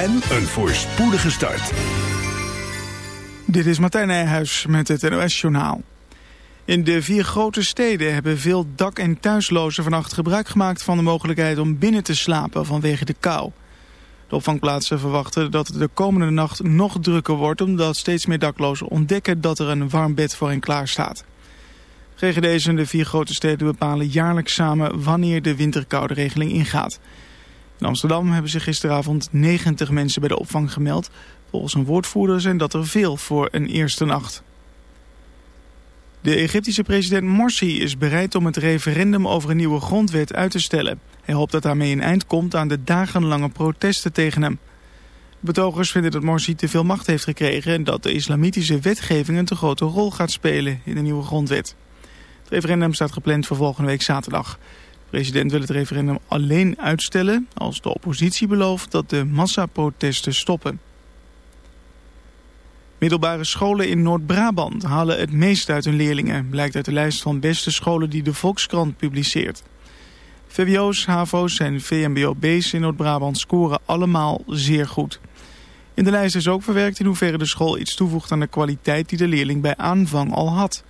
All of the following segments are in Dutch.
en een voorspoedige start. Dit is Martijn Nijhuis met het NOS-journaal. In de vier grote steden hebben veel dak- en thuislozen vannacht gebruik gemaakt van de mogelijkheid om binnen te slapen vanwege de kou. De opvangplaatsen verwachten dat het de komende nacht nog drukker wordt omdat steeds meer daklozen ontdekken dat er een warm bed voor hen klaar staat. GGD's en de vier grote steden bepalen jaarlijks samen wanneer de winterkoude regeling ingaat. In Amsterdam hebben zich gisteravond 90 mensen bij de opvang gemeld. Volgens een woordvoerder zijn dat er veel voor een eerste nacht. De Egyptische president Morsi is bereid om het referendum over een nieuwe grondwet uit te stellen. Hij hoopt dat daarmee een eind komt aan de dagenlange protesten tegen hem. Betogers vinden dat Morsi te veel macht heeft gekregen... en dat de islamitische wetgeving een te grote rol gaat spelen in de nieuwe grondwet. Het referendum staat gepland voor volgende week zaterdag. De president wil het referendum alleen uitstellen als de oppositie belooft dat de massaprotesten stoppen. Middelbare scholen in Noord-Brabant halen het meest uit hun leerlingen, blijkt uit de lijst van beste scholen die de Volkskrant publiceert. VWO's, HAVO's en VMBO-B's in Noord-Brabant scoren allemaal zeer goed. In de lijst is ook verwerkt in hoeverre de school iets toevoegt aan de kwaliteit die de leerling bij aanvang al had.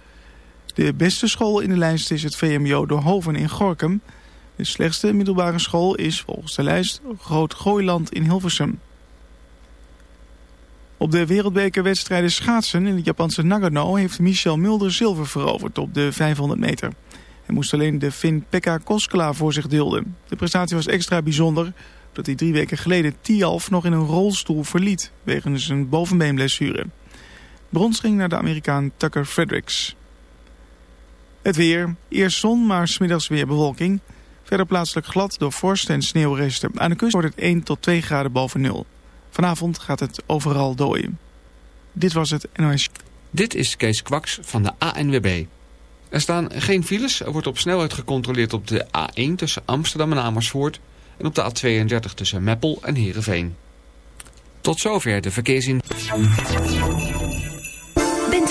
De beste school in de lijst is het VMBO door Hoven in Gorkum. De slechtste middelbare school is volgens de lijst Groot Gooiland in Hilversum. Op de wereldbekerwedstrijden schaatsen in het Japanse Nagano heeft Michel Mulder zilver veroverd op de 500 meter. Hij moest alleen de Finn Pekka Koskela voor zich dulden. De prestatie was extra bijzonder omdat hij drie weken geleden Tialf nog in een rolstoel verliet wegens een bovenbeenblessure. Brons ging naar de Amerikaan Tucker Fredericks. Het weer. Eerst zon, maar smiddags weer bewolking. Verder plaatselijk glad door vorst en sneeuwresten. Aan de kust wordt het 1 tot 2 graden boven nul. Vanavond gaat het overal dooien. Dit was het NOS. Dit is Kees Kwaks van de ANWB. Er staan geen files. Er wordt op snelheid gecontroleerd op de A1 tussen Amsterdam en Amersfoort... en op de A32 tussen Meppel en Heerenveen. Tot zover de verkeersin.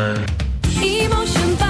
Emotion Emotion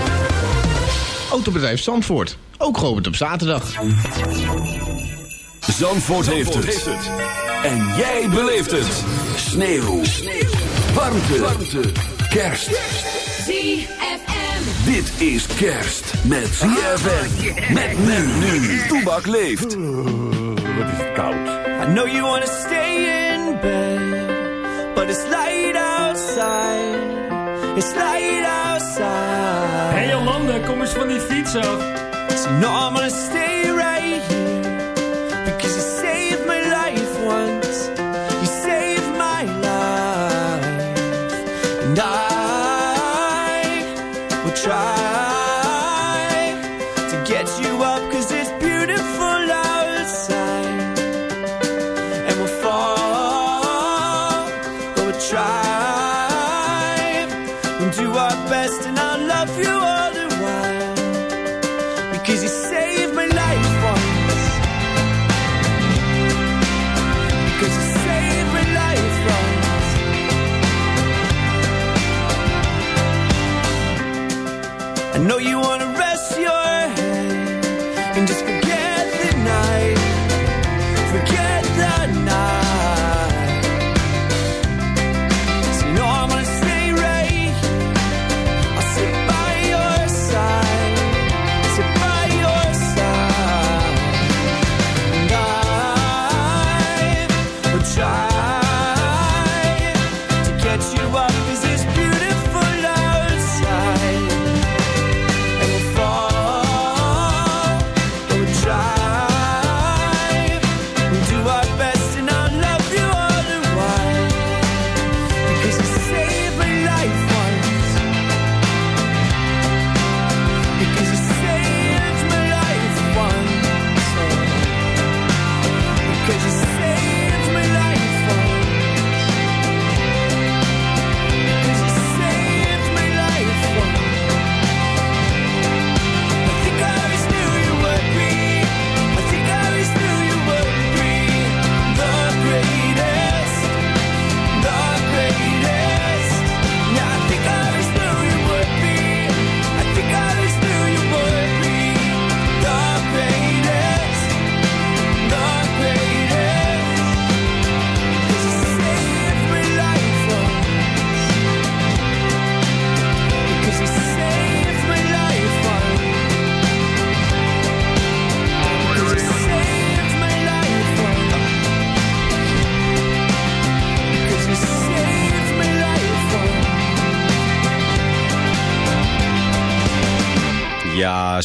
Autobedrijf Zandvoort, ook geopend op zaterdag. Zandvoort, heeft, het. En jij beleeft het. Sneeuw. Warmte. Warmte. Kerst. ZFM. Dit is kerst met ZFM. Met men nu. Toebak leeft. Wat is het koud. I know you wanna stay in bed, but it's light outside. It's light outside. Van die fiets af. So no, I'm gonna stay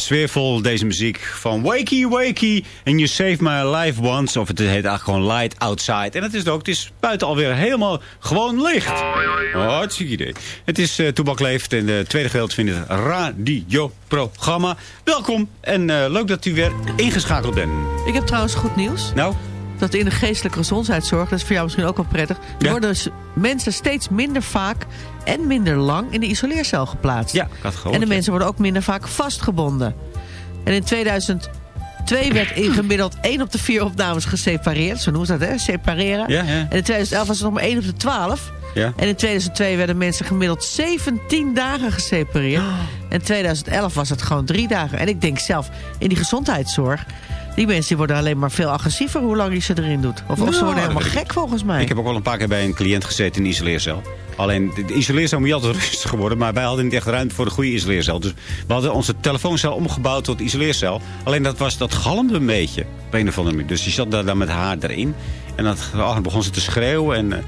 sfeervol deze muziek van Wakey Wakey and You Saved My Life Once. Of het heet eigenlijk gewoon Light Outside. En het is het ook, het is buiten alweer helemaal gewoon licht. Hartstikke idee. Het is uh, Toebak Leeft en de tweede gedeelte van het radioprogramma. Welkom en eh, leuk dat u weer ingeschakeld bent. Ik heb trouwens goed nieuws. Nou, Dat in de geestelijke gezondheidszorg, dat is voor jou misschien ook wel prettig... Ja. worden mensen steeds minder vaak en minder lang in de isoleercel geplaatst. ja, gehoord. en de ja. mensen worden ook minder vaak vastgebonden. En in 2002 werd in gemiddeld 1 op de 4 opnames gesepareerd. Zo noemen ze dat, hè? Separeren. Ja, ja. En in 2011 was het nog maar 1 op de 12. Ja. En in 2002 werden mensen gemiddeld 17 dagen gesepareerd. Oh. En in 2011 was het gewoon drie dagen. En ik denk zelf, in die gezondheidszorg... die mensen die worden alleen maar veel agressiever... hoe lang je ze erin doet. Of, ze Nou, worden dat helemaal ik gek volgens mij. Ik heb ook wel een paar keer bij een cliënt gezeten in een isoleercel. Alleen, de isoleercel moet je altijd rustig worden. Maar wij hadden niet echt ruimte voor de goede isoleercel. Dus we hadden onze telefooncel omgebouwd tot isoleercel. Alleen dat, was, dat galmde een beetje. Op een of andere manier. Dus die zat daar dan met haar erin. En oh, dan begon ze te schreeuwen. En, eh,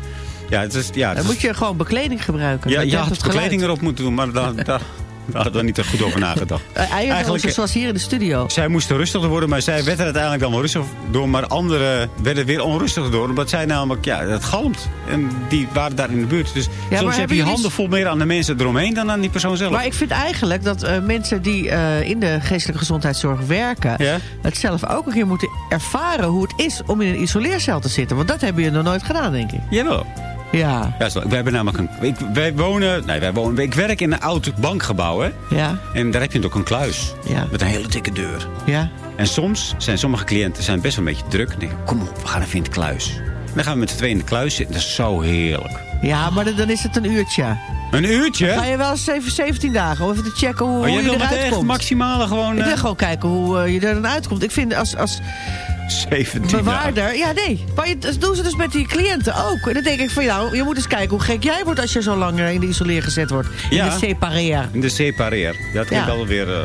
ja, het is, ja, het Dan is- moet je gewoon bekleding gebruiken. ja, je had bekleding erop moeten doen. Maar daar, daar, daar hadden we niet er goed over nagedacht. Eh, Eierdozen zoals hier in de studio. Zij moesten rustiger worden, maar zij werd er uiteindelijk dan wel rustig door. Maar anderen werden weer onrustig door. Omdat zij namelijk, ja, het galmt. En die waren daar in de buurt. Dus soms heb je handen vol meer aan de mensen eromheen dan aan die persoon zelf. Maar ik vind eigenlijk dat eh, mensen die eh, in de geestelijke gezondheidszorg werken... Ja? het zelf ook een keer moeten ervaren hoe het is om in een isoleercel te zitten. Want dat hebben jullie nog nooit gedaan, denk ik. Jawel. Ja, Ja, zo. wij hebben namelijk een... Ik, wij wonen... Nee, wij wonen... Ik werk in een oud bankgebouw, hè. ja, En daar heb je ook een kluis. Ja. Met een hele dikke deur. ja. En soms zijn sommige cliënten zijn best wel een beetje druk. En denken, kom op, we gaan even in de kluis. Dan gaan we met z'n tweeën in de kluis zitten. Dat is zo heerlijk. Ja, maar dan- dan is het een uurtje. Een uurtje? Ga je wel eens even 17 dagen om even te checken hoe, Oh, hoe je eruit echt komt. maximale gewoon... Ik wil eh, gewoon kijken hoe eh, je er dan uitkomt. Ik vind als, als 17 dagen. bewaarder... Ja, nee. Maar je, dat doen ze dus met die cliënten ook. En dan denk ik van jou, je moet eens kijken hoe gek jij wordt... als je zo lang eh, in de isoleer gezet wordt. In Ja. de separeer. In de separeer. Dat klinkt Ja. alweer... eh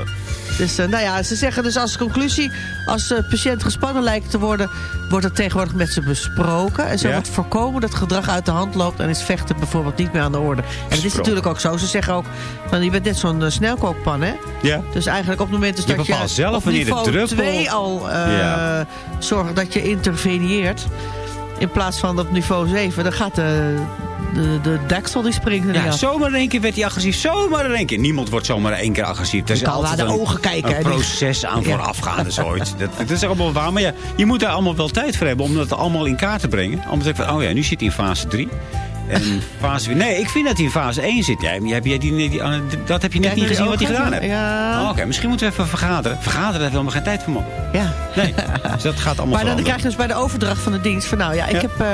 Dus eh, nou ja, ze zeggen dus als conclusie... als de patiënt gespannen lijkt te worden... wordt het tegenwoordig met ze besproken. En zo Ja. wordt voorkomen dat gedrag uit de hand loopt... en is vechten bijvoorbeeld niet meer aan de orde. En het is natuurlijk ook zo. Ze zeggen ook, van, je bent net zo'n eh, snelkookpan, hè? ja. Dus eigenlijk op het moment dus Je dat je zelf op de niveau druppel- 2 al eh Ja. zorgt dat je interveneert... in plaats van op niveau 7, dan gaat de, de, de deksel die springt er Ja, af. zomaar in één keer werd hij agressief. Zomaar in één keer. Niemand wordt zomaar één keer agressief. Er is kan altijd naar de een, ogen kijken, een proces aan Ja. voorafgaande zoiets. Dat, dat is allemaal waar. Maar ja, je moet daar allemaal wel tijd voor hebben om dat allemaal in kaart te brengen. Om te zeggen van, oh ja, nu zit hij in fase 3. En fase... Nee, ik vind dat hij in fase 1 zit. Jij, heb jij die, die- ah, dat heb je net Ja, niet gezien wat hij gedaan heeft. ja. Oh, Oké, misschien moeten we even vergaderen. Vergaderen, daar hebben we helemaal geen tijd voor, man. Ja. Nee, dus dat gaat allemaal Maar dan krijg je dus bij de overdracht van de dienst van nou ja, ik Ja. heb, eh,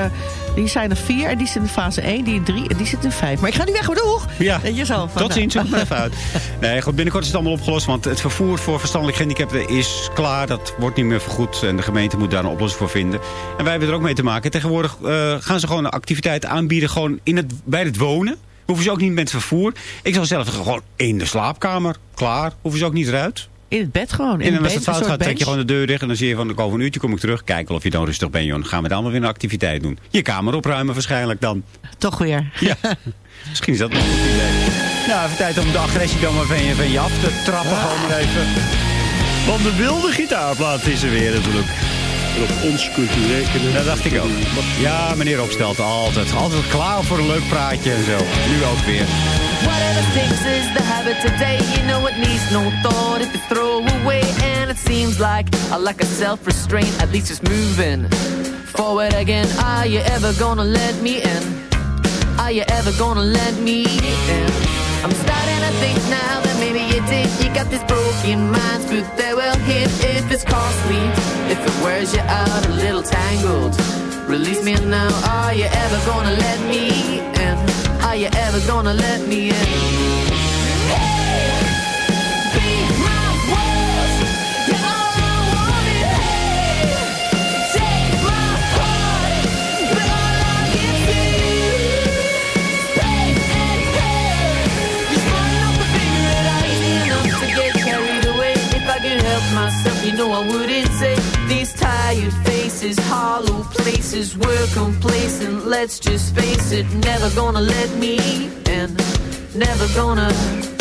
die zijn er vier en die zit in fase 1, die in 3 en die zit in 5. Maar ik ga nu weg, maar doeg! Ja, Weet je tot ziens, nou. zoek maar even uit. Nee, goed, binnenkort is het allemaal opgelost, want het vervoer voor verstandelijk gehandicapten is klaar. Dat wordt niet meer vergoed en de gemeente moet daar een oplossing voor vinden. En wij hebben er ook mee te maken. Tegenwoordig eh, gaan ze gewoon een activiteit aanbieden gewoon in het, bij het wonen. Hoeven ze ook niet met vervoer. Ik zou zelf gewoon in de slaapkamer. Klaar. Hoeven ze ook niet eruit. In het bed gewoon. In En als het bed, een fout gaat, trek je gewoon de deur dicht. En dan zie je van, over een uurtje kom ik terug. Kijken wel of je dan rustig bent, joh. Dan gaan we dan wel weer een activiteit doen. Je kamer opruimen waarschijnlijk dan. Toch weer. Ja, misschien is dat wel een goed idee. Nou, even tijd om de agressie dan maar van je, van je af te trappen. Gewoon maar even. Want de wilde gitaarplaat is er weer natuurlijk. En op ons kunt u rekenen. Dat dacht ik ook. Ja, meneer Opstelt, altijd. Altijd klaar voor een leuk praatje en zo. Nu ook weer. Whatever stinks is the habit today. You know it needs no thought if you throw away. And it seems like I lack a self-restraint. At least it's moving forward again. Are you ever gonna let me in? Are you ever gonna let me in? I'm starting to think now that maybe you did. You got this broken mind, but they will hit if it's costly. If it wears you out a little tangled. Release me now. Are you ever gonna let me in? Are you ever gonna let me in? Faces, hollow places, we're complacent. Let's just face it, never gonna let me in, never gonna.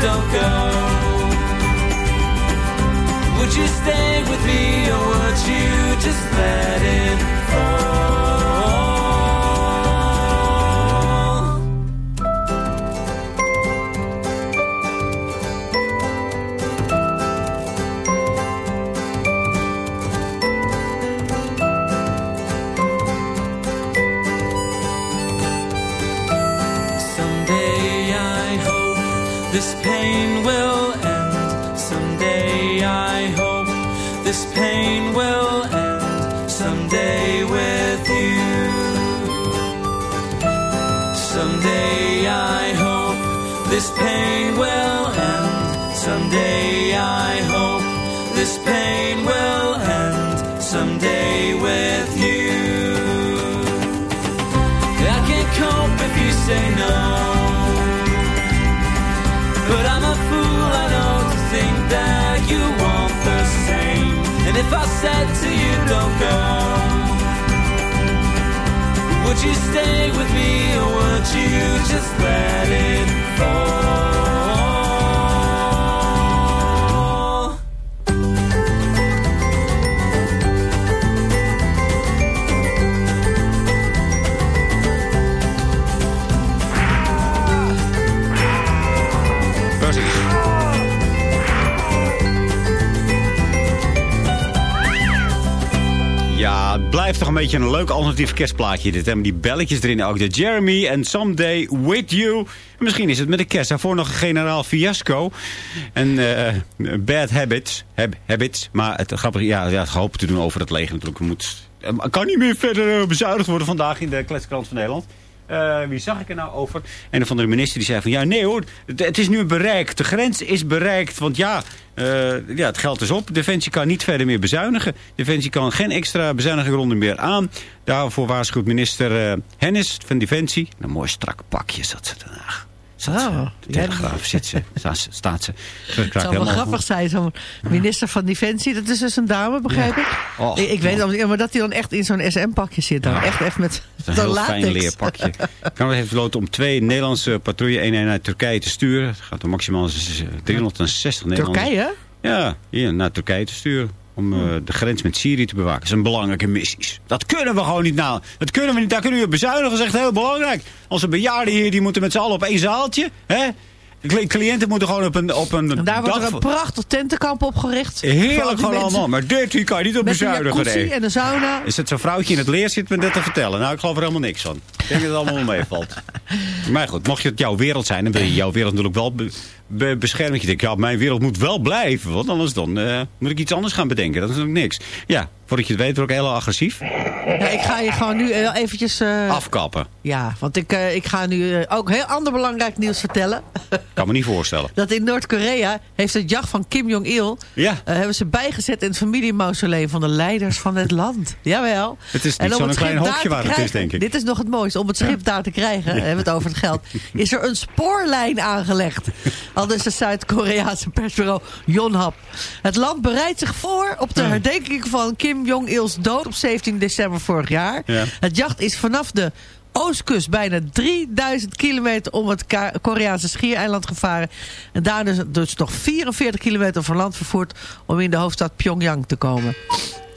Don't go, would you stay with me or would you just let it said to you, don't go, would you stay with me or would you just let it fall? Blijft toch een beetje een leuk alternatief kerstplaatje. Dit hebben die belletjes erin ook. De Jeremy en Someday With You. Misschien is het met de kerst. Daarvoor nog een generaal fiasco. En eh, bad habits. Hab- habits. Maar het grappige, ja, ja, het gehoopt te doen over het leger natuurlijk. Moet, kan niet meer verder eh, bezuinigd worden vandaag in de kletskrant van Nederland. Eh, wie zag ik er nou over? Een of andere minister die zei van... ja, nee hoor, het, is nu bereikt. De grens is bereikt. Want ja, eh, ja, het geld is op. Defensie kan niet verder meer bezuinigen. Defensie kan geen extra bezuinigingsronde meer aan. Daarvoor waarschuwt minister eh, Hennis van Defensie. Een mooi strak pakje zat ze vandaag. Zat ze, Oh, de telegraaf zit ze, staat ze. Staat ze. Het zou wel grappig zijn, zo'n minister van Defensie. Dat is dus een dame, begrijp ik. Och, ik, ik weet het, ja, maar dat hij dan echt in zo'n SM-pakje zit. Dan. Echt, echt met Het is een heel latex. fijn leerpakje. Kamer heeft besloten om twee Nederlandse patrouille-eenheden naar Turkije te sturen. Het gaat om maximaal z- 360 Nederlanders. Turkije? Ja, hier naar Turkije te sturen. Om eh, de grens met Syrië te bewaken. Dat zijn belangrijke missies. Dat kunnen we gewoon niet nou. Dat kunnen we niet. Daar kunnen we bezuinigen. Dat is echt heel belangrijk. Onze bejaarden hier die moeten met z'n allen op één zaaltje. Hè? De cli- cliënten moeten gewoon op een, op een En daar wordt er een prachtig tentenkamp opgericht. Heerlijk gewoon allemaal. Maar dit hier kan je niet op Met een bezuinigen. jacuzzi nee. en een sauna. Is het zo'n vrouwtje in het leer zit me dit te vertellen? Nou, ik geloof er helemaal niks van. Ik denk dat het allemaal wel meevalt. Maar goed, mocht het jouw wereld zijn, dan wil je jouw wereld natuurlijk wel be- be- beschermen. Je denkt, ja, mijn wereld moet wel blijven. Want anders dan eh, moet ik iets anders gaan bedenken. Dat is natuurlijk niks. Ja, voordat je het weet word ik heel agressief. Ja, ik ga je gewoon nu heel eventjes... eh, Afkappen. Ja, want ik, eh, ik ga nu eh, ook heel ander belangrijk nieuws vertellen. Kan me niet voorstellen. Dat in Noord-Korea heeft het jacht van Kim Jong-il... Ja. eh, hebben ze bijgezet in het familiemausoleum van de leiders van het land. Jawel. Het is niet zo'n klein te waar het is, denk ik. Dit is nog het mooiste. Om het schip daar te krijgen, hebben we het over het geld... is er een spoorlijn aangelegd. Al dus de Zuid-Koreaanse persbureau Yonhap. Het land bereidt zich voor op de herdenking van Kim Jong-il's dood op 17 december vorig jaar. Ja. Het jacht is vanaf de oostkust bijna 3000 kilometer om het Koreaanse schiereiland gevaren. En daar dus, dus nog 44 kilometer van land vervoerd om in de hoofdstad Pyongyang te komen.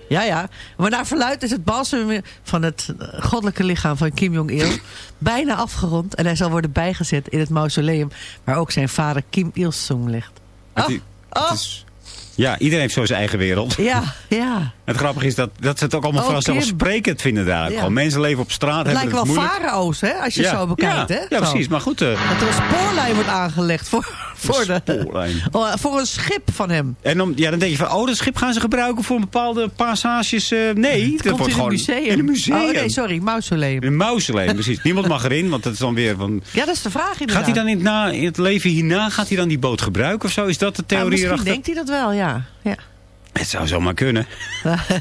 Ja, ja. Maar naar verluid is het balsem van het goddelijke lichaam van Kim Jong-il bijna afgerond. En hij zal worden bijgezet in het mausoleum waar ook zijn vader Kim Il-sung ligt. Het Oh, i- oh. het is- ja, iedereen heeft zo zijn eigen wereld. Ja, ja. Het grappige is dat, dat ze het ook allemaal Oh, vanzelfsprekend vinden daar. Ja. Gewoon mensen leven op straat. Het lijken wel moeilijk. farao's, hè, als je Ja, zo bekijkt. ja, hè? ja, precies. Maar goed, eh, Dat er een spoorlijn wordt aangelegd voor, voor, de, oh, voor een schip van hem. En om, ja, dan denk je van, oh, dat schip gaan ze gebruiken voor bepaalde passages. eh, nee, Het komt in een museum. In een museum. Oh nee, sorry, mausoleum. Een mausoleum, precies. Niemand mag erin, want dat is dan weer van... Ja, dat is de vraag inderdaad. Gaat hij dan in het, na, in het leven hierna, gaat hij dan die boot gebruiken of zo? Is dat de Nou, theorie misschien erachter? denkt hij dat wel, ja. ja. Het zou zomaar kunnen.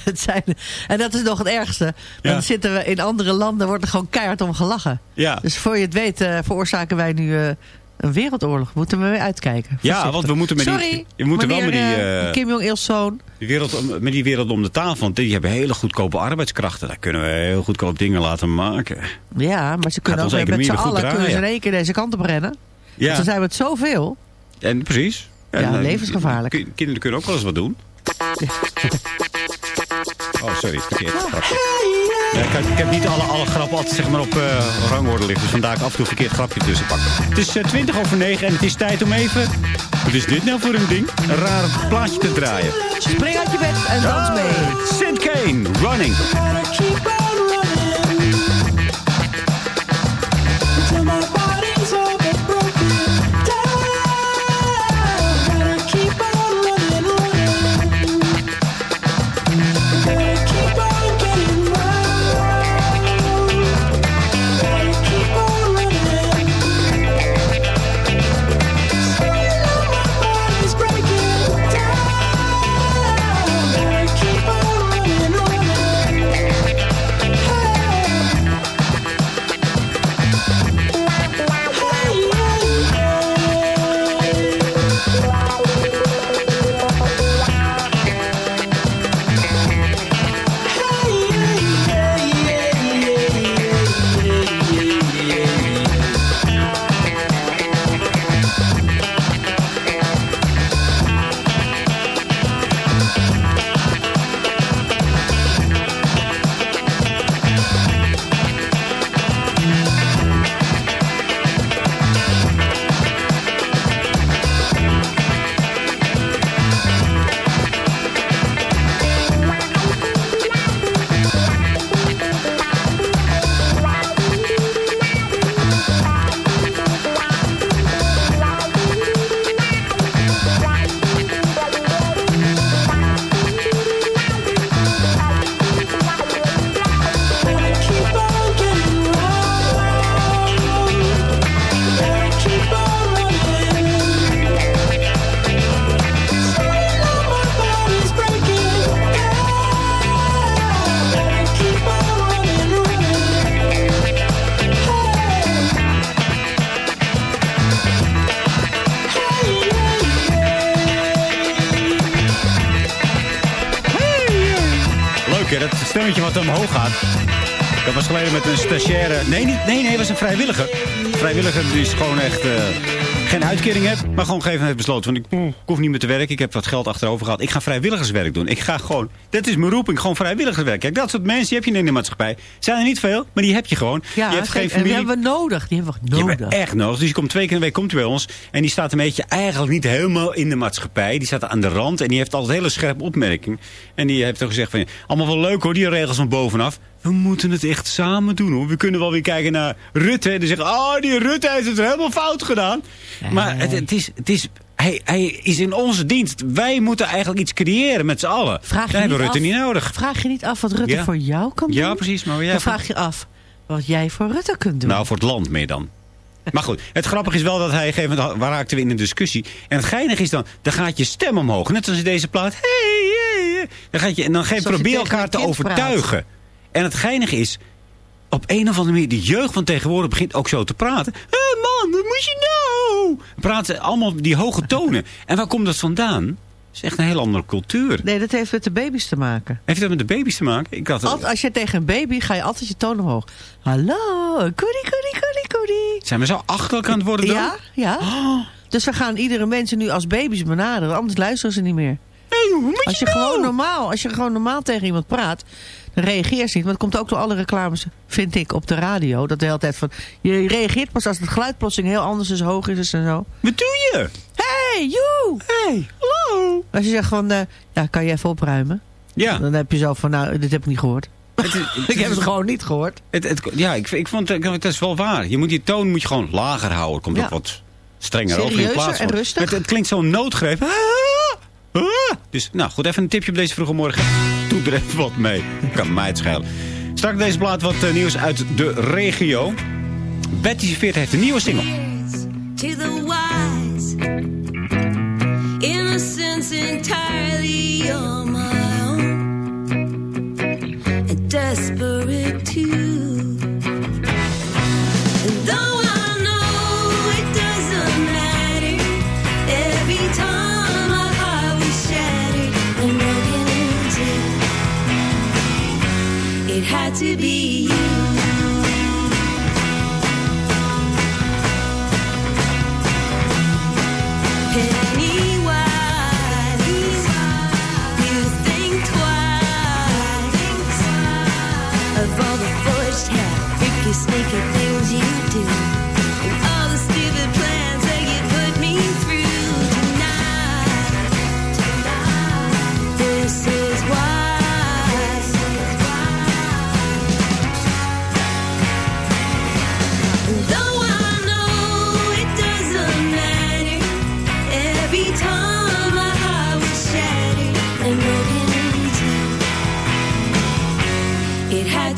het zijn, en dat is nog het ergste. Dan Ja. zitten we in andere landen, wordt er gewoon keihard om gelachen. Ja. Dus voor je het weet eh, veroorzaken wij nu eh, een wereldoorlog. Moeten we weer uitkijken. Ja, want we moeten met die- Sorry, je moet er wel met die, eh, eh, Kim Jong-il's zoon. Die wereld, met die wereld om de tafel, want die hebben hele goedkope arbeidskrachten. Daar kunnen we heel goedkoop dingen laten maken. Ja, maar ze kunnen ook met z'n allen kunnen ze in één keer deze kant op rennen. Ja. Want dan zijn we het zoveel. En precies. Ja, En, eh, levensgevaarlijk. ki- Kinderen kunnen ook wel eens wat doen. Oh, sorry. Verkeerd. Ja, ik, heb, ik heb niet alle, alle grappen altijd zeg maar, op eh, rangorde liggen. Dus vandaar ik af en toe een verkeerd grapje tussen pakken. Het is eh, 20 over 9 en het is tijd om even... Wat is dit nou voor een ding? Een raar plaatje te draaien. Spring uit je bed en dans mee. St. Kane, Running. Omhoog gaat. Dat was geleden met een stagiaire. Nee, niet, nee, nee, was een vrijwilliger. Vrijwilliger die is gewoon echt eh, geen uitkering heeft. Maar gewoon gegeven moment heeft besloten. Van, ik, ik hoef niet meer te werken. Ik heb wat geld achterover gehad. Ik ga vrijwilligerswerk doen. Ik ga gewoon. Dat is mijn roeping. Gewoon vrijwilligerswerk. Kijk, dat soort mensen die heb je in de maatschappij. Zijn er niet veel, maar die heb je gewoon. Ja, je hebt geen en die hebben we nodig. Die hebben we Die nodig. hebben echt nodig. Dus die komt twee keer in de week komt hij bij ons. En die staat een beetje eigenlijk niet helemaal in de maatschappij. Die staat aan de rand. En die heeft altijd hele scherpe opmerking. En die heeft ook gezegd van... Allemaal wel leuk hoor, die regels van bovenaf. We moeten het echt samen doen hoor. We kunnen wel weer kijken naar Rutte. En zeggen, oh die Rutte heeft het helemaal fout gedaan. Maar het, het is... Het is hij, hij is in onze dienst. Wij moeten eigenlijk iets creëren met z'n allen. Vraag je Dan hebben Rutte af- niet nodig. Vraag je niet af wat Rutte Ja. voor jou kan doen? Ja, precies. Maar jij Dan vraag je af wat jij voor Rutte kunt doen. Nou, voor het land meer dan. Maar goed, het grappige is wel dat hij... op een gegeven moment waar raakten we in een discussie. En het geinige is dan, dan gaat je stem omhoog. Net als in deze plaat. Hey, hey, hey. Dan, gaat je, en dan ga je probeer elkaar te overtuigen. En het geinige is... Op een of andere manier, de jeugd van tegenwoordig begint ook zo te praten. Hé man, wat moet je nou? Praten allemaal die hoge tonen. En waar komt dat vandaan? Het is echt een heel andere cultuur. Nee, dat heeft met de baby's te maken. Heeft dat met de baby's te maken? Ik had, Alt- als je tegen een baby ga je altijd je toon omhoog. Hallo, koedie, koedie, koedie, koedie. zijn we zo achterlijk aan het worden dan? Ja, ja. Dus we gaan iedere mensen nu als baby's benaderen. Anders luisteren ze niet meer. Als je, gewoon normaal, als je gewoon normaal tegen iemand praat, dan reageer ze niet. Maar het komt ook door alle reclames, vind ik, op de radio. Dat de hele tijd van, je reageert pas als het geluid plotseling heel anders is, hoog is en zo. Wat doe je? Hey, joe! Hey, hallo! Als je zegt van, eh, ja, kan je even opruimen? Ja. Dan heb je zo van, nou, dit heb ik niet gehoord. Het is- ik heb het gewoon niet gehoord. Het, ja, ik, ik vond het, het is wel waar. Je moet die toon moet je gewoon lager houden. Komt Ja. ook wat strenger over in plaats van... en rustig? Het, het klinkt zo'n noodgreep. Ah, ah. Dus nou goed, even een tipje op deze vroege morgen. Doe er even wat mee. Kan mij het schelen. Straks deze plaat wat eh, nieuws uit de regio. Betty Veert heeft een nieuwe single. to the wise. Innocence entirely on my own. And desperate too. To be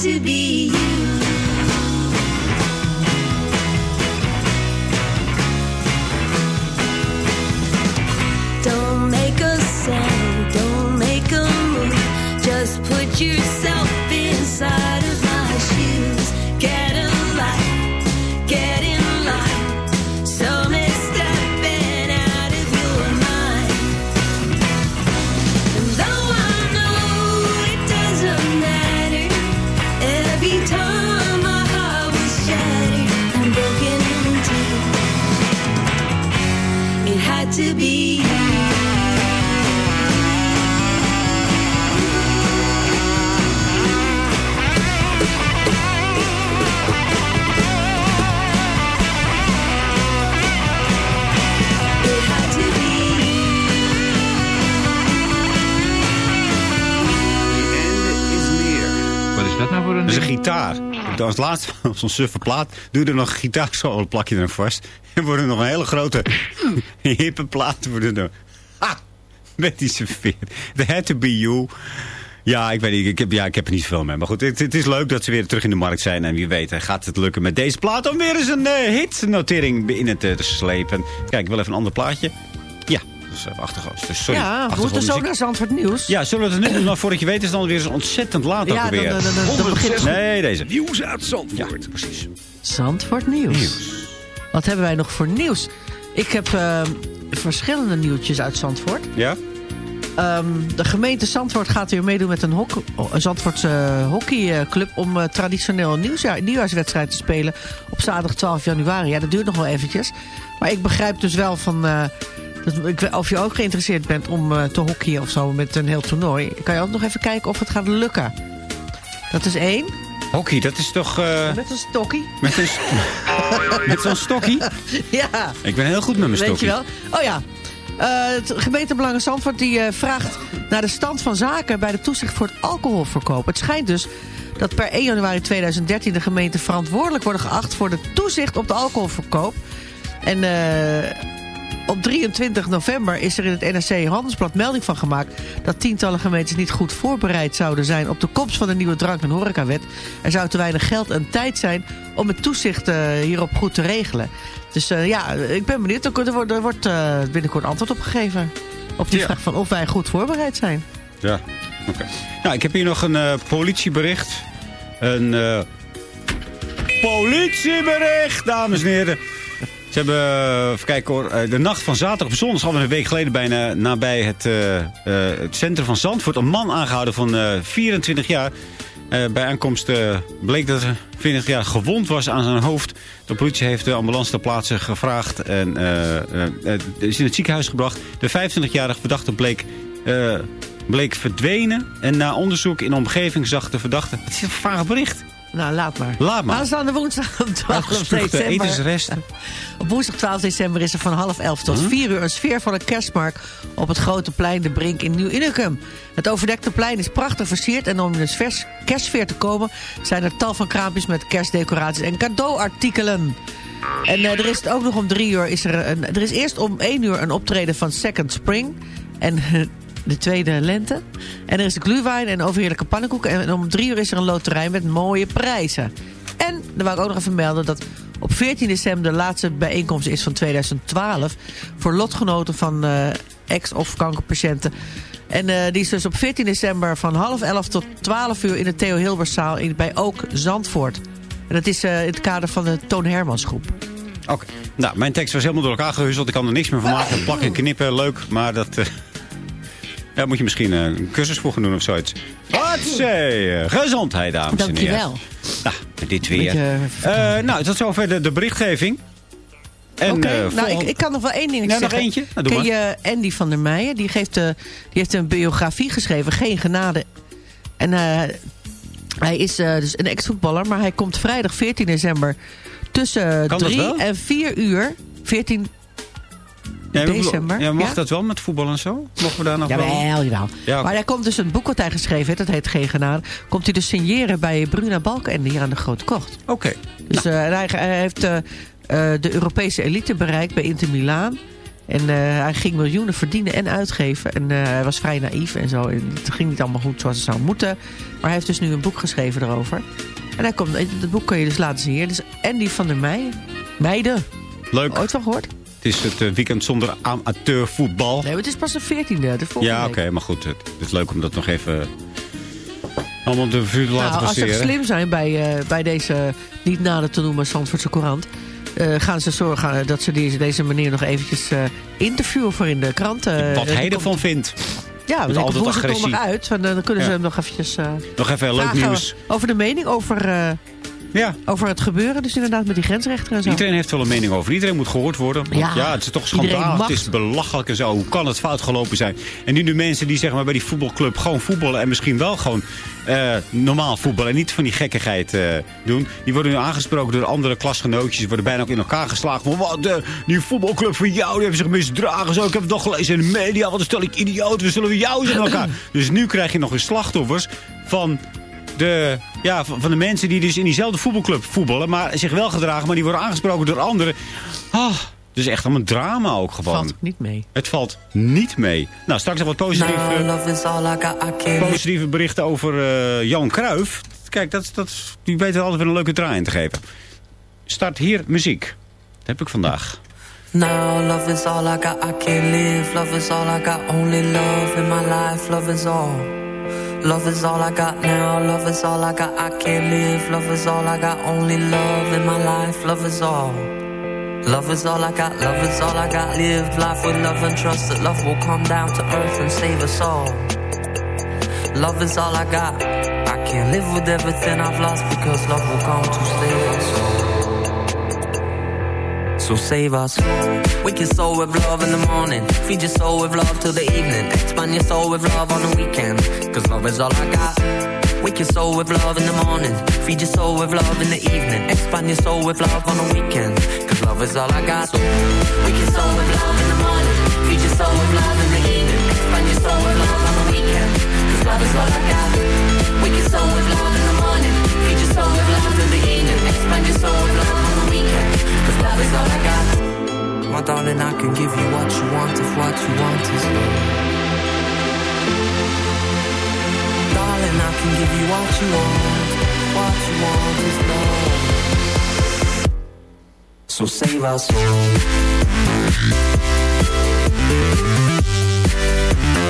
to be Als laatste op zo'n suffe plaat doe er nog een plak je er vast. En wordt er nog een hele grote hippe plaat. Worden er. Ha! Met die serveer. The had to be you. Ja, ik weet niet. Ik heb, ja, ik heb er niet veel mee. Maar goed, het, is leuk dat ze weer terug in de markt zijn. En wie weet eh, gaat het lukken met deze plaat om weer eens een eh, hitnotering in het eh, te slepen. Kijk, ik wil even een ander plaatje. Ja, dat is even achtergrond. Dus sorry, ja, we moeten zo naar Zandvoort Nieuws. Ja, zullen we het nu doen? Maar voordat je weet is het dan weer zo ontzettend laat ook Ja, dan- weer. dan- dan- dan- dan begint het- Nee, deze. Nieuws uit Zandvoort. Ja, precies. Zandvoort Nieuws. Wat hebben wij nog voor nieuws? Ik heb eh, verschillende nieuwtjes uit Zandvoort. Ja? Ehm, de gemeente Zandvoort gaat weer meedoen met een, hok, een Zandvoortse eh, hockeyclub... om eh, traditioneel een nieuwjaarswedstrijd te spelen op zaterdag 12 januari. Ja, dat duurt nog wel eventjes. Maar ik begrijp dus wel van... weet- of je ook geïnteresseerd bent om eh, te hockeyen of zo met een heel toernooi. Kan je ook nog even kijken of het gaat lukken. Dat is één. Hockey, dat is toch... eh, Met een stokkie. met een st- met zo'n stokkie? Ja. Ik ben heel goed met mijn Weet stokkie. je wel? Oh ja. Eh, het gemeentebelangen Zandvoort die, vraagt naar de stand van zaken bij de toezicht voor het alcoholverkoop. Het schijnt dus dat per 1 januari 2013 de gemeente verantwoordelijk worden geacht voor de toezicht op de alcoholverkoop. En eh, op 23 november is er in het NRC Handelsblad melding van gemaakt... dat tientallen gemeentes niet goed voorbereid zouden zijn... op de komst van de nieuwe drank- en horecawet. Er zou te weinig geld en tijd zijn om het toezicht eh, hierop goed te regelen. Dus eh, ja, ik ben benieuwd. Er, wordt, er wordt eh, binnenkort antwoord op gegeven. Op die Ja. vraag van of wij goed voorbereid zijn. Ja, oké. Nou, ik heb hier nog een politiebericht. Een politiebericht, dames en heren. Ze hebben, eh, even kijken hoor, eh, de nacht van zaterdag op zondag, alweer een week geleden bijna, nabij het, eh, het centrum van Zandvoort, een man aangehouden van eh, 24 jaar. Bij aankomst bleek dat er 20 jaar gewond was aan zijn hoofd. De politie heeft de ambulance ter plaatse gevraagd en is in het ziekenhuis gebracht. De 25-jarige verdachte bleek, bleek verdwenen. En na onderzoek in de omgeving zag de verdachte... Wat is een vage bericht? Nou, laat maar. Laat maar. Aanstaande woensdag 12 Uitgespuugde december. etensresten. Op woensdag 12 december is er van half elf tot Hm? 4 uur een sfeervolle kerstmarkt op het grote plein De Brink in Nieuw-Unicum. Het overdekte plein is prachtig versierd en om in een vers kerstsfeer te komen zijn er tal van kraampjes met kerstdecoraties en cadeauartikelen. En eh, er is ook nog om drie uur... Is er, een, er is eerst om één uur een optreden van Second Spring. En de tweede lente. En er is de glühwein en overheerlijke pannenkoeken. En om drie uur is er een loterij met mooie prijzen. En, dan wou ik ook nog even melden... dat op 14 december de laatste bijeenkomst is van 2012... voor lotgenoten van eh, ex- of kankerpatiënten... En eh, die is dus op 14 december van half 11 tot 12 uur in de Theo Hilberszaal in, bij Ook Zandvoort. En dat is eh, in het kader van de Toon Hermans groep. Oké. Nou, mijn tekst was helemaal door elkaar gehuzzeld. Ik kan er niks meer van maken. Plakken, knippen, leuk. Maar dat... Daar moet je misschien eh, een cursus voor gaan doen of zoiets. Hatsé, gezondheid, dames en heren. Dankjewel. Nou, dit weer. Beetje, Eh, nou, tot zover de, de berichtgeving. En, eh, nou, ik, ik kan nog wel één ding Ja, nog zeggen. eentje? Nou, Ken je Andy van der Meijen? Die, geeft, eh, die heeft een biografie geschreven, Geen Genade. En eh, hij is eh, dus een ex-voetballer, maar hij komt vrijdag 14 december tussen Kan dat 3 wel? en 4 uur. 14 Ja, december. Ja, mag Ja? dat wel met voetbal en zo? Mogen we daar nog wel? Jawel, jawel. Ja. Maar hij komt dus een boek wat hij geschreven heeft, dat heet Geen Genade. Komt hij dus signeren bij Bruna Balkenende hier aan de Grote Kocht. Oké. Dus Nou. eh, hij, hij heeft eh, eh, de Europese elite bereikt bij Inter Milaan. En hij ging miljoenen verdienen en uitgeven. En hij was vrij naïef en zo. En het ging niet allemaal goed zoals het zou moeten. Maar hij heeft dus nu een boek geschreven erover. En hij komt, het boek kun je dus laten zien hier. Dus Andy van der Meijden. Meijden. Leuk. Ooit van gehoord? Het is het eh, weekend zonder amateurvoetbal. Nee, maar het is pas de 14e. De volgende Ja, oké, maar goed. Het, het is leuk om dat nog even allemaal de vuur te laten Nou, als ze passeren. slim zijn bij, eh, bij deze niet nader te noemen Zandvoortse Courant... eh, gaan ze zorgen dat ze deze, deze meneer nog eventjes interviewen voor in de krant. Wat hij ervan vindt. Ja, we altijd agressie. uit. want Dan kunnen ze Ja. hem nog eventjes Nog even leuk nieuws. over de mening over, Ja. over het gebeuren. Dus inderdaad met die grensrechter en zo. Iedereen heeft wel een mening over. Iedereen moet gehoord worden. Want ja, Ja, het is toch schandalig. Het is belachelijk en zo. Hoe kan het fout gelopen zijn? En nu de mensen die zeg maar, bij die voetbalclub gewoon voetballen... en misschien wel gewoon eh, normaal voetballen... en niet van die gekkigheid eh, doen... die worden nu aangesproken door andere klasgenootjes. Die worden bijna ook in elkaar geslagen. Van, wat, eh, die voetbalclub van jou, die hebben zich misdragen. Zo, ik heb het nog gelezen in de media. Wat een stel ik idioot. We zullen we jou zijn elkaar. dus nu krijg je nog eens slachtoffers van de, ja, van van de mensen die dus in diezelfde voetbalclub voetballen... maar zich wel gedragen, maar die worden aangesproken door anderen. Ah, dus echt allemaal drama ook gewoon. Valt niet mee. Het valt niet mee. Nou, straks nog wat positieve, is positieve berichten over eh Johan Cruijff. Kijk, dat, dat, die weet er altijd weer een leuke draai in te geven. Start hier muziek. Dat heb ik vandaag. Now love is all I got, I can't live. Love is all I got, only love in my life. Love is all. Love is all I got now. Love is all I got, I can't live. Love is all I got, only love in my life. Love is all. Love is all I got, love is all I got. Live life with love and trust that love will come down to earth and save us all. Love is all I got. I can't live with everything I've lost because love will come to save us all. So save us. Wake your soul with love in the morning. Feed your soul with love till the evening. Expand your soul with love on the weekend. Cause love is all I got. Wake your soul with love in the morning. Feed your soul with love in the evening. Expand your soul with love on the weekend. Cause love is all I got. So wake your soul with love in the morning. Feed your soul with love in the evening. Expand your soul with love on the weekend. Cause love is all I got. Wake your soul with love in the morning. Feed your soul with love in the evening. Expand your soul with love is all I got. My darling, I can give you what you want if what you want is love. Darling, I can give you what you want. What you want is love. So save our soul.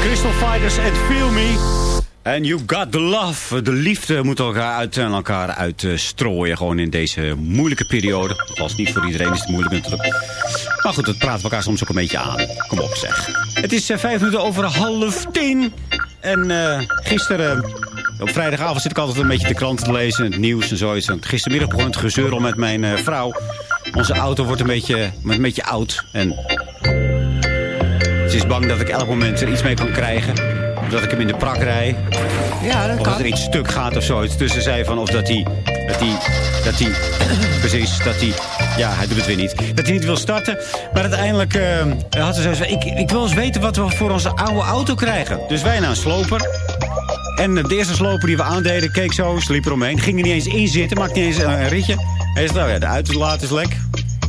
Crystal Fighters and Feel Me. En You Got The Love. De liefde moet elkaar uit en elkaar uitstrooien. Gewoon in deze moeilijke periode. Althans, niet voor iedereen is het moeilijk natuurlijk. Maar goed, praten we elkaar soms ook een beetje aan. Kom op zeg. Het is eh, vijf minuten over half tien. En eh, gisteren... Op vrijdagavond zit ik altijd een beetje de kranten te lezen. Het nieuws en zoiets. En gistermiddag begon het gezeur al met mijn eh, vrouw. Onze auto wordt een beetje, een beetje oud. En ze is bang dat ik elk moment er iets mee kan krijgen. Dat ik hem in de prak rij. Ja, dat Of kan. dat er iets stuk gaat of zoiets. Dus ze zei van of dat hij... Dat hij... Dat hij... precies, dat hij... Ja, hij doet het weer niet. Dat hij niet wil starten. Maar uiteindelijk eh, had zoiets van... Ik, ik wil eens weten wat we voor onze oude auto krijgen. Dus wij naar een sloper. En de eerste sloper die we aandeden, keek zo, sliep eromheen. Ging er niet eens in zitten, maakte niet eens eh, een ritje. Hij zei, nou ja, de uitlaat is lek.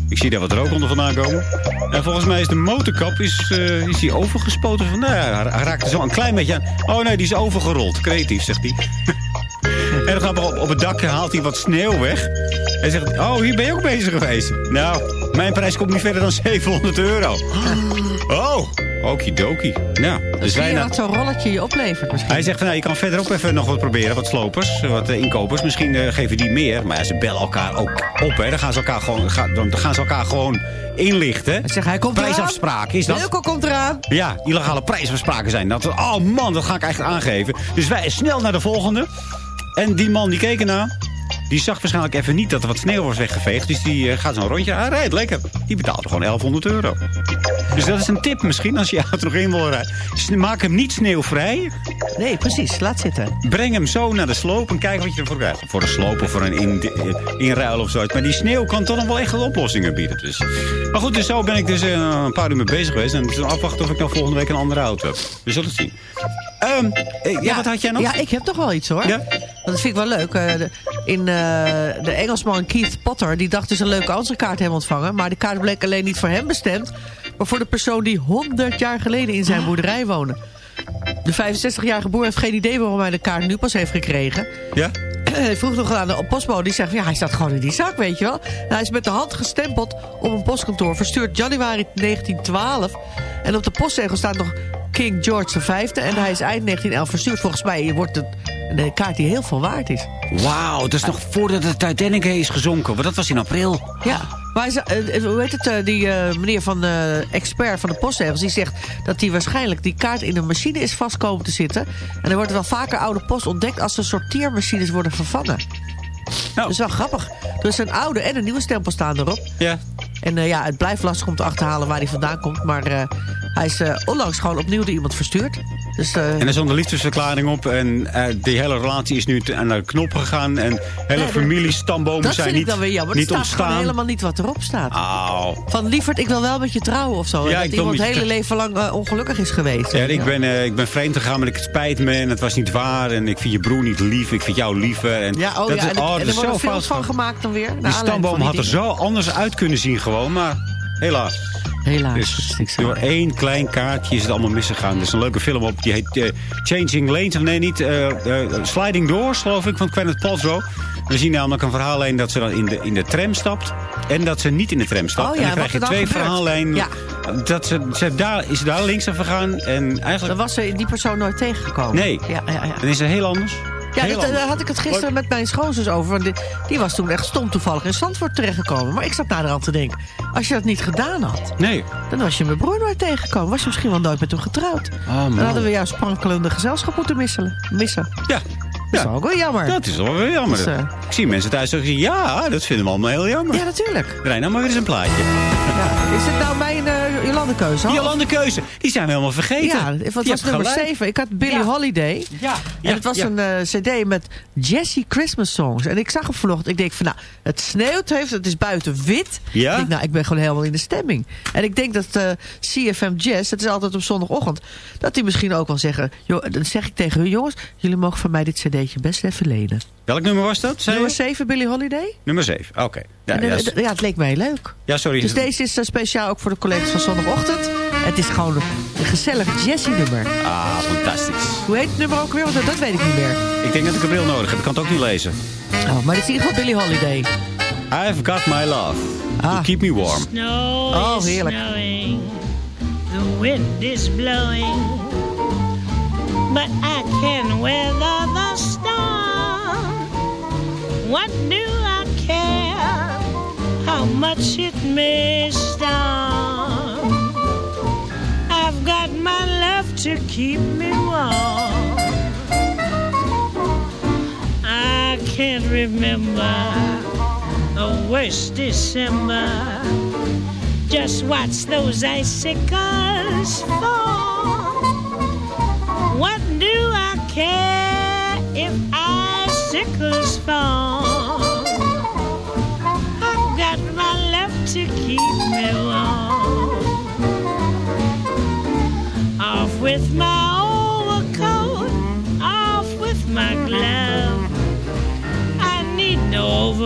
Ik zie daar wat rook onder vandaan komen. En volgens mij is de motorkap is, eh, is die overgespoten. Van, nou ja, hij raakte zo een klein beetje aan. Oh nee, die is overgerold. Creatief, zegt hij. en dan gaat hij op, op het dak haalt hij wat sneeuw weg. Hij zegt, oh, hier ben je ook bezig geweest. Nou, mijn prijs komt niet verder dan 700 euro. Oh, okidoki. Nou, dus wij wat zo'n rolletje je oplevert misschien. Hij zegt, van, nou, je kan verder ook even nog wat proberen. Wat slopers, wat eh, inkopers. Misschien eh, geven die meer. Maar ja, ze bellen elkaar ook op. Hè. Dan gaan ze elkaar gewoon, ga- dan gaan ze elkaar gewoon inlichten. Hij zegt, hij komt eraan. Prijsafspraak, is dat? Wilco komt eraan. Ja, illegale prijsafspraken zijn dat. Oh man, dat ga ik eigenlijk aangeven. Dus wij snel naar de volgende. En die man die keek ernaar. Die zag waarschijnlijk even niet dat er wat sneeuw was weggeveegd. Dus die eh, gaat zo'n rondje. Hij rijdt lekker. Die betaalt gewoon 1100 euro. Dus dat is een tip misschien als je je auto nog in wil rijden. Maak hem niet sneeuwvrij. Nee, precies. Laat zitten. Breng hem zo naar de sloop en kijk wat je ervoor krijgt. Voor een sloop of voor een in, inruil of zoiets. Maar die sneeuw kan toch nog wel echt oplossingen bieden. Dus. Maar goed, dus zo ben ik dus eh, een paar uur mee bezig geweest. En toen afwachten of ik nou volgende week een andere auto heb. We zullen het zien. Ja, wat had jij nog? Ja, ik heb toch wel iets hoor. Ja? Dat vind ik wel leuk. Eh, de- in, eh, de Engelsman Keith Potter, die dacht dus een leuke kaart te hebben ontvangen. Maar de kaart bleek alleen niet voor hem bestemd. Maar voor de persoon die 100 jaar geleden in zijn boerderij woonde. De 65-jarige boer heeft geen idee waarom hij de kaart nu pas heeft gekregen. Ja? Hij vroeg nog aan de postbode. Die zegt, ja, hij staat gewoon in die zak, weet je wel. Hij is met de hand gestempeld op een postkantoor. Verstuurd januari 1912. En op de postzegel staat nog King George V. En hij is eind 1911 verstuurd. Volgens mij wordt het een kaart die heel veel waard is. Wauw, dat is nog voordat de Titanic is gezonken. Want dat was in april. Ja, maar zei- eh, hoe heet het, eh, die eh, meneer van eh expert van de postzegels... die zegt dat hij waarschijnlijk die kaart in een machine is vastkomen te zitten. En er wordt wel vaker oude post ontdekt als de sorteermachines worden vervangen. Dat is wel grappig. Er is een oude en een nieuwe stempel staan erop. Ja. En eh, ja, het blijft lastig om te achterhalen waar hij vandaan komt. Maar eh, hij is eh, onlangs gewoon opnieuw door iemand verstuurd. Dus, eh, En er stond een liefdesverklaring op. En eh, die hele relatie is nu aan de knop gegaan. En hele dat- familiestambomen dat zijn vind ik niet, dan weer jammer. niet er staat gewoon ontstaan. helemaal niet wat erop staat. Auw. Van lieverd, ik wil wel met je trouwen of zo. Ja, dat ik iemand het hele leven lang eh, ongelukkig is geweest. Ja, ik, ben, ik ben vreemd gegaan, maar ik spijt me. En het was niet waar. En ik vind je broer niet lief. Ik vind jou liever. En Ja, oh dat ja, is, en, er- oh, en dat er fout. van gemaakt dan weer. Die stamboom had er zo anders uit kunnen zien gewoon. Maar helaas. Helaas. Dus door één klein kaartje is het allemaal misgegaan. Er is een leuke film op. Die heet eh, Changing Lanes. Of nee, niet. eh, eh, Sliding Doors, geloof ik, van Gwyneth Paltrow. We zien namelijk een verhaallijn dat ze dan in de, in de tram stapt. En dat ze niet in de tram stapt. Oh ja, en dan krijg je twee verhaallijnen. Ja. Dat ze, ze daar, is ze daar links aan vergaan. En eigenlijk... Dan was ze die persoon nooit tegengekomen. Nee. Ja, ja, ja. Dan is het heel anders. Ja, dat, daar anders. had ik het gisteren met mijn schoonzus over. Want die, die was toen echt stom toevallig in Zandvoort terechtgekomen. Maar ik zat naderhand te denken, als je dat niet gedaan had... Nee. dan was je mijn broer nooit tegengekomen. Was je misschien wel nooit met hem getrouwd. man. dan hadden we jouw sprankelende gezelschap moeten misselen, missen. Ja. Dat is ook wel jammer. Dat is wel weer jammer. Dus, eh, Ik zie mensen thuis zeggen, ja, dat vinden we allemaal heel jammer. Ja, natuurlijk. Rijn, nou maar weer eens een plaatje. Ja. Is het nou mijn... eh, Jolande Keuze. Jolande Keuze, die zijn we helemaal vergeten. Ja, het Die was nummer gelijk. 7. Ik had Billie Ja. Holiday. Ja, en het was ja. een eh, cd met Jessie Christmas songs. En ik zag hem vanochtend. Ik denk van nou, het sneeuwt heeft. Het is buiten wit. Ja? Ik denk nou, ik ben gewoon helemaal in de stemming. En ik denk dat eh, CFM Jazz, het is altijd op zondagochtend. Dat die misschien ook wel zeggen. Joh, dan zeg ik tegen hun jongens. Jullie mogen van mij dit cd'tje best even lenen. Welk nummer was dat? Nummer je? 7 Billie Holiday. Nummer 7, oké. Ja, eh, ja, het leek mij leuk. ja, sorry. Dus deze is eh, speciaal ook voor de collega's van zondagochtend. Het is gewoon een gezellig Jessie nummer. Ah, fantastisch. Hoe heet het nummer ook weer? Want dat- weet ik niet meer. Ik denk dat ik een bril nodig heb. Ik kan het ook niet lezen. Oh, maar dit is in ieder geval Billie Holiday. I've got my love. To keep me warm. Snow Oh, heerlijk. snowing, the wind is blowing, but I can weather the storm. What do I care how much it may storm? I've got my love to keep me warm. I can't remember the worst December. Just watch those icicles fall.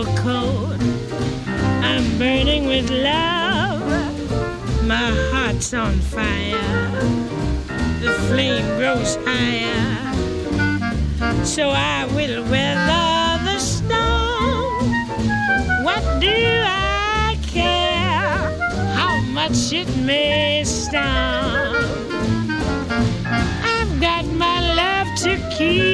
No overcoat. I'm burning with love. My heart's on fire. The flame grows higher. So I will weather the storm. What do I care how much it may storm? I've got my love to keep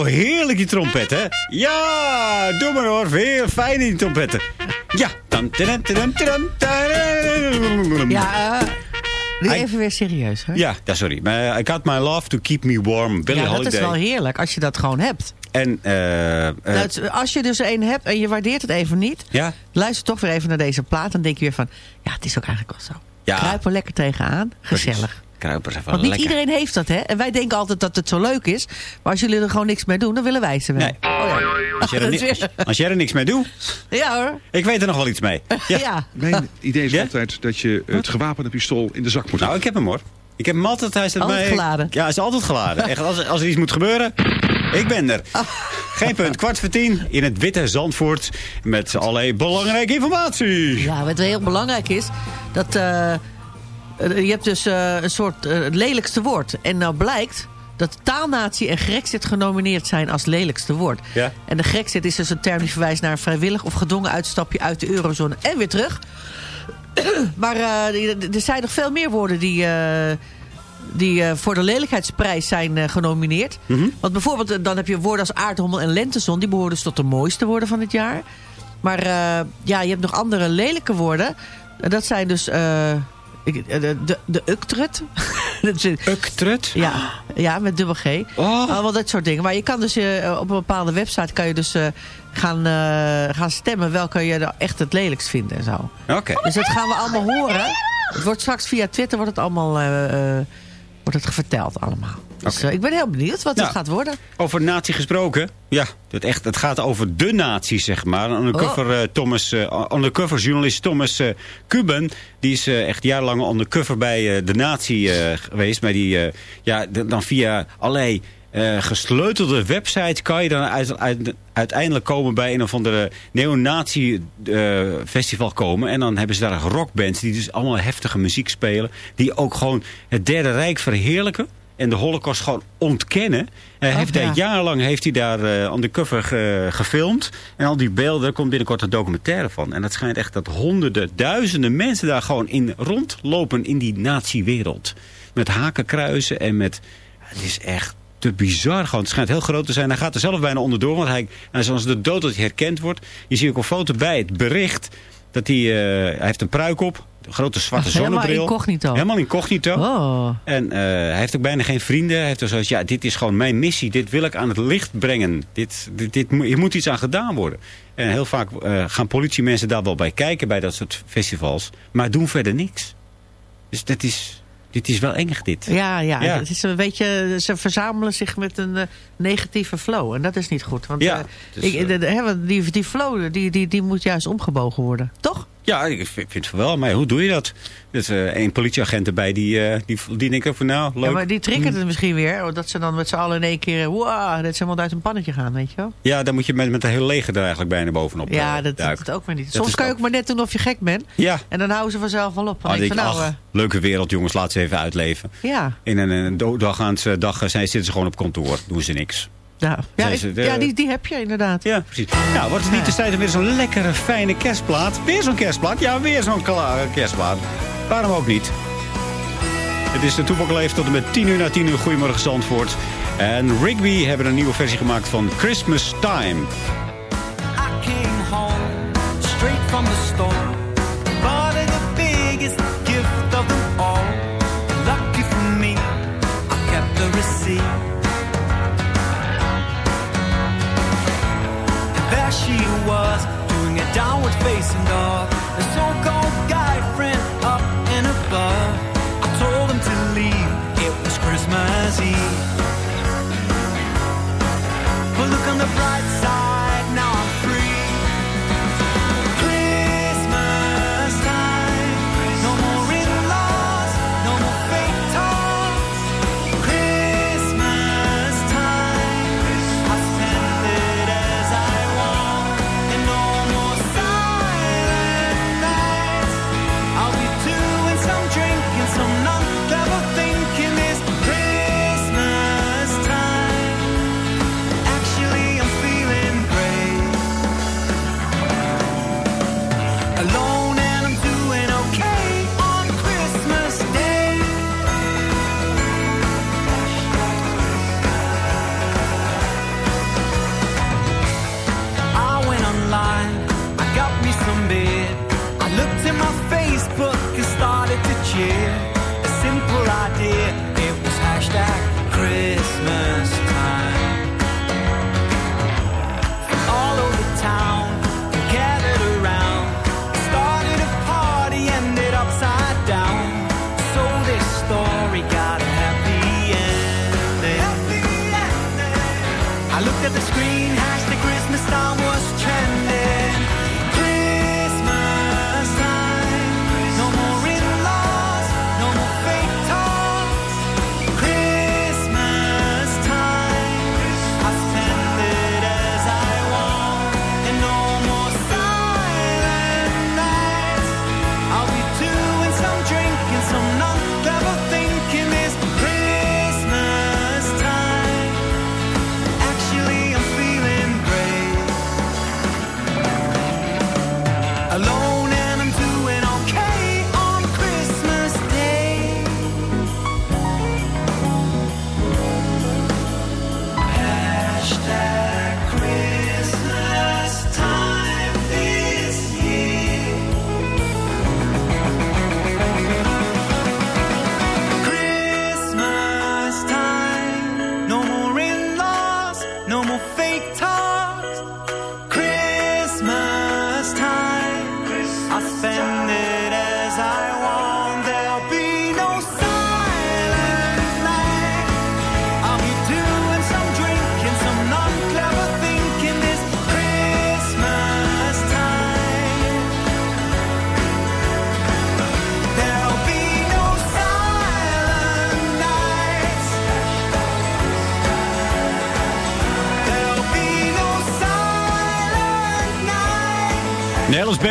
oh, heerlijk die trompet, hè? Ja, doe maar hoor. Weer fijn die trompetten. Ja. Ja, eh, nu Hij- even weer serieus. Hè? Ja, ja, sorry. Maar I got my love to keep me warm. Billy ja, dat Holiday. is wel heerlijk als je dat gewoon hebt. En, eh, eh, Nou, als je dus een hebt en je waardeert het even niet... ja, luister toch weer even naar deze plaat. Dan denk je weer van, ja, het is ook eigenlijk wel zo. Ja. Kruip er lekker tegenaan. Gezellig. Kruipers Want niet lekker. iedereen heeft dat, hè? En wij denken altijd dat het zo leuk is. Maar als jullie er gewoon niks mee doen, dan willen wij ze wel. Nee. Oh, ja. Als, jij er is als jij er niks mee doet, Ja hoor. ik weet er nog wel iets mee. Ja. Ja. Mijn idee is altijd dat je het gewapende pistool in de zak moet Nou, ik heb hem hoor. Ik heb hem altijd. Hij staat Altijd mij, geladen. Ja, hij is altijd geladen. Echt, als, als er iets moet gebeuren, ik ben er. Ah. Geen punt. Kwart voor tien in het witte Zandvoort. Met allerlei belangrijke informatie. Ja, wat heel belangrijk is, dat eh, je hebt dus eh, een soort eh, het lelijkste woord. En nou blijkt dat taalnatie en Grexit genomineerd zijn als lelijkste woord. Ja. En de Grexit is dus een term die verwijst naar een vrijwillig of gedwongen uitstapje uit de eurozone en weer terug. maar eh, er zijn nog veel meer woorden die, eh, die eh, voor de lelijkheidsprijs zijn eh, genomineerd. Want bijvoorbeeld, eh, dan heb je woorden als aardhommel en lentezon. Die behoren dus tot de mooiste woorden van het jaar. Maar eh, ja, je hebt nog andere lelijke woorden. En dat zijn dus eh, eh, de, de, de Uktrut? ja, ja, met dubbel G. Oh. Allemaal dat soort dingen. Maar je kan dus eh, op een bepaalde website kan je dus eh, gaan, eh, gaan stemmen welke je nou echt het lelijkst vindt en zo. Oké. Dus dat gaan we allemaal horen. Het wordt straks via Twitter wordt het allemaal eh, eh, wordt het verteld allemaal. Dus eh, ik ben heel benieuwd wat Nou. het gaat worden. Over nazi gesproken. Ja, het, echt, het gaat over de nazi, zeg maar. Undercover, Oh. eh, Thomas, eh, undercover journalist Thomas Kuben. Die is echt jarenlang undercover bij de nazi eh, geweest. Maar die, ja, dan via allerlei gesleutelde websites kan je dan uit, uit- uiteindelijk komen bij een of andere neonazi eh, festival komen. En dan hebben ze daar rockbands die dus allemaal heftige muziek spelen. Die ook gewoon het Derde Rijk verheerlijken. En de holocaust gewoon ontkennen. Hij Oh, heeft daar ja. jarenlang heeft hij daar eh undercover ge- gefilmd. En al die beelden, komt binnenkort een documentaire van. En het schijnt echt dat honderden, duizenden mensen daar gewoon in rondlopen in die nazi-wereld. Met hakenkruizen en met... Het is echt te bizar gewoon. Het schijnt heel groot te zijn. Hij gaat er zelf bijna onderdoor. Want hij, hij is als de dood dat hij herkend wordt. Je ziet ook een foto bij het bericht. Dat hij, eh, hij heeft een pruik op. Een grote zwarte Ach, helemaal zonnebril. incognito. Helemaal incognito. Oh. En eh, hij heeft ook bijna geen vrienden. Hij heeft er zoiets, ja, dit is gewoon mijn missie. Dit wil ik aan het licht brengen. Dit, dit, dit, hier moet iets aan gedaan worden. En heel vaak eh, gaan politiemensen daar wel bij kijken bij dat soort festivals. Maar doen verder niks. Dus dat is, dit is wel eng dit. Ja, ja, Ja. Het is een beetje, ze verzamelen zich met een eh, negatieve flow. En dat is niet goed. Want Ja, eh, dus, ik, eh, de- de- hè, want die, die flow die, die, die moet juist omgebogen worden. Toch? Ja, ik vind het wel. Maar hoe doe je dat? Er is eh, één politieagent erbij die, eh, die, die denkt van nou, leuk. Ja, maar die triggert het misschien weer. Dat ze dan met z'n allen in één keer... eh, Wow, dat ze helemaal uit een pannetje gaan, weet je wel? Ja, dan moet je met, met een heel leger er eigenlijk bijna bovenop ja, dat duiken. dat ook maar niet. Soms kan je ook- maar net doen of je gek bent. Ja. En dan houden ze vanzelf wel op. Dan Ah, denk ik ik, van, nou, ach, leuke wereld jongens, laat ze even uitleven. ja, In een, een dag zijn, zitten ze gewoon op kantoor, doen ze niks. Ja, ja, Zijn ik- ze de- ja die, die heb je inderdaad. Ja, precies. Nou, wordt het niet de tijd om weer zo'n lekkere, fijne kerstplaat? Weer zo'n kerstplaat? Ja, weer zo'n kerstplaat. Waarom ook niet? Het is de toepakleef tot en met 10 uur na 10 uur. Goedemorgen Zandvoort. En Rigby hebben een nieuwe versie gemaakt van Christmas Time. I came home straight from the store. Facing dog. A so-called guy friend up and above. I told him to leave, it was Christmas Eve. But look on the bright side,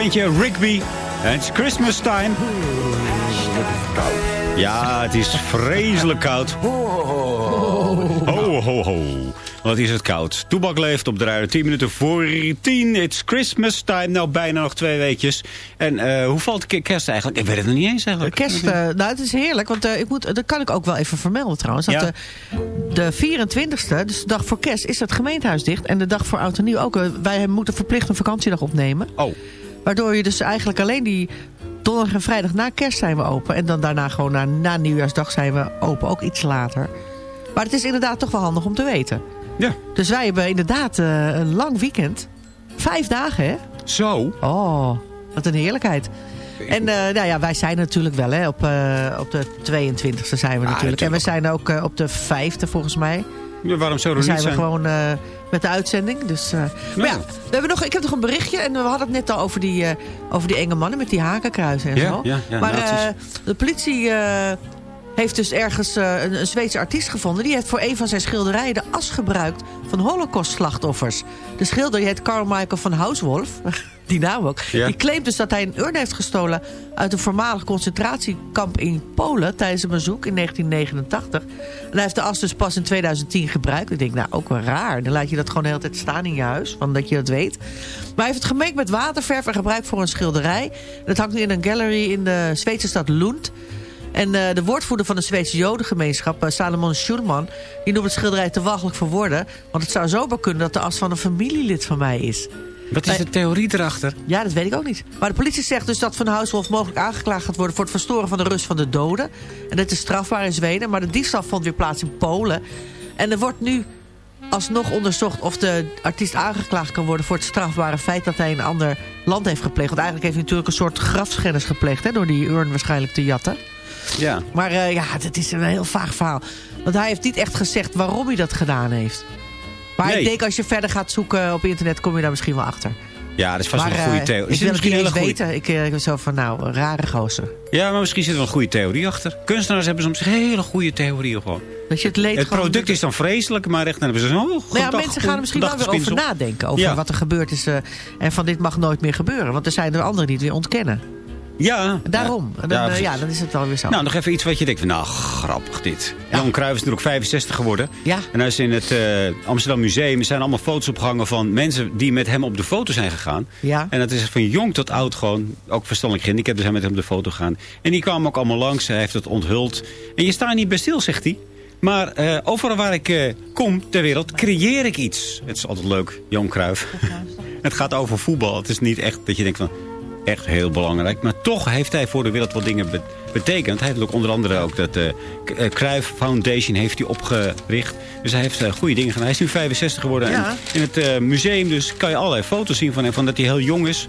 bandje Rigby. En het is Christmas time. Ja, het is vreselijk koud. Ho, ho, ho. Wat is het koud. Toebak leeft op de radio 10 minuten voor 10. It's Christmas time. Nou, bijna nog twee weekjes. En eh, hoe valt kerst eigenlijk? Ik weet het nog niet eens eigenlijk. Kerst, eh, nou, het is heerlijk, want eh, ik moet, dat kan ik ook wel even vermelden trouwens. Dat Ja. de, de 24e, dus de dag voor kerst, is het gemeentehuis dicht. En de dag voor oud en nieuw ook. Wij moeten verplicht een vakantiedag opnemen. Oh. Waardoor je dus eigenlijk alleen die donderdag en vrijdag na kerst zijn we open. En dan daarna gewoon na, na nieuwjaarsdag zijn we open, ook iets later. Maar het is inderdaad toch wel handig om te weten. Ja. Dus wij hebben inderdaad eh, een lang weekend. Vijf dagen, hè? Zo. Oh, wat een heerlijkheid. En eh, nou ja, wij zijn natuurlijk wel, hè. Op, eh, op de 22e zijn we Ah, natuurlijk. En we zijn ook op de 5e volgens mij. Ja, waarom zou Dan er zijn niet we gewoon met de uitzending. Dus, eh, Maar ja, we hebben nog, ik heb nog een berichtje. En we hadden het net al over die, eh, over die enge mannen met die hakenkruisen en Ja, zo. ja, ja, maar eh, de politie heeft dus ergens een, een Zweedse artiest gevonden. Die heeft voor een van zijn schilderijen de as gebruikt van holocaust-slachtoffers. De schilder die heet Carmichael van Hauswolf. Die naam ook. Ja. Die claimt dus dat hij een urn heeft gestolen uit een voormalig concentratiekamp in Polen tijdens een bezoek in 1989. En hij heeft de as dus pas in 2010 gebruikt. Ik denk, nou, ook wel raar. Dan laat je dat gewoon de hele tijd staan in je huis, van dat je dat weet. Maar hij heeft het gemengd met waterverf en gebruikt voor een schilderij. Dat hangt nu in een gallery in de Zweedse stad Lund. En eh, de woordvoerder van de Zweedse jodengemeenschap, eh, Salomon Schulman... die noemt het schilderij te walgelijk voor woorden. Want het zou zomaar kunnen dat de as van een familielid van mij is. Wat is de theorie erachter? Ja, dat weet ik ook niet. Maar de politie zegt dus dat Van Huiswolf mogelijk aangeklaagd gaat worden... voor het verstoren van de rust van de doden. En dat is strafbaar in Zweden. Maar de diefstal vond weer plaats in Polen. En er wordt nu alsnog onderzocht of de artiest aangeklaagd kan worden... voor het strafbare feit dat hij in een ander land heeft gepleegd. Want eigenlijk heeft hij natuurlijk een soort grafschennis gepleegd... Hè, door die urn waarschijnlijk te jatten. Ja. Maar eh, ja, het is een heel vaag verhaal. Want hij heeft niet echt gezegd waarom hij dat gedaan heeft. Maar Nee. ik denk als je verder gaat zoeken op internet... kom je daar misschien wel achter. Ja, dat is vast maar, wel een goede theorie. Ik wil het misschien eens hele goede... weten. Ik eh, zo van, nou, rare gozer. Ja, maar misschien zit er wel een goede theorie achter. Kunstenaars hebben soms hele goede theorieën gewoon. Dat je het leed Het gewoon... product is dan vreselijk, maar echt dan hebben ze zo... Oh, Nou ja, mensen gaan er misschien wel weer over nadenken. Over Ja. wat er gebeurd is. eh, en van dit mag nooit meer gebeuren. Want er zijn er anderen die het weer ontkennen. Ja. Daarom. En dan, Ja, eh, ja, dan is het alweer zo. Nou, nog even iets wat je denkt van, nou, grappig dit. Jan Cruijff is natuurlijk 65 geworden. Ja. En hij is in het eh, Amsterdam Museum. Er zijn allemaal foto's opgehangen van mensen die met hem op de foto zijn gegaan. Ja. En dat is van jong tot oud gewoon. Ook verstandelijk gehandicapten zijn met hem op de foto gegaan. En die kwamen ook allemaal langs. Hij heeft het onthuld. En je staat niet bij stil, zegt hij. Maar eh, overal waar ik eh, kom ter wereld, creëer ik iets. Het is altijd leuk, Jan Cruijff. het gaat over voetbal. Het is niet echt dat je denkt van... Echt heel belangrijk. Maar toch heeft hij voor de wereld wat dingen be- betekend. Hij heeft ook onder andere ook dat eh, Cruijff Foundation heeft hij opgericht. Dus hij heeft eh, goede dingen gedaan. Hij is nu 65 geworden. Ja. En in het museum dus kan je allerlei foto's zien van hem. Van dat hij heel jong is.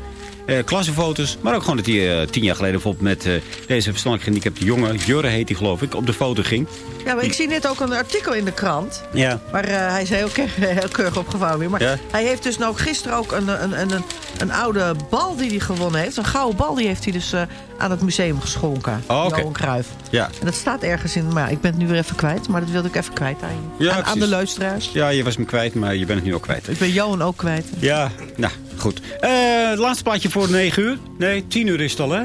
Eh klassenfoto's. Maar ook gewoon dat hij eh, tien jaar geleden bijvoorbeeld met eh, deze verstandelijk gehandicapte jongen... Jurre heet hij geloof ik, op de foto ging. Ja, maar ik zie net ook een artikel in de krant. Ja. Maar hij is heel, ke- heel keurig opgevouwen weer. Maar Ja. hij heeft dus nou gisteren ook een, een, een, een, een oude bal die hij gewonnen heeft. Een gouden bal die heeft hij dus aan het museum geschonken. Oh. Johan Cruijff. Ja. En dat staat ergens in. Maar ik ben het nu weer even kwijt. Maar dat wilde ik even kwijt aan je. Ja, aan, aan de luisteraars. Ja, je was me kwijt, maar je bent het nu ook kwijt. Ik ben Johan ook kwijt. Ja, nou, goed. Eh, het laatste plaatje voor 9 uur. Nee, 10 uur is het al, hè?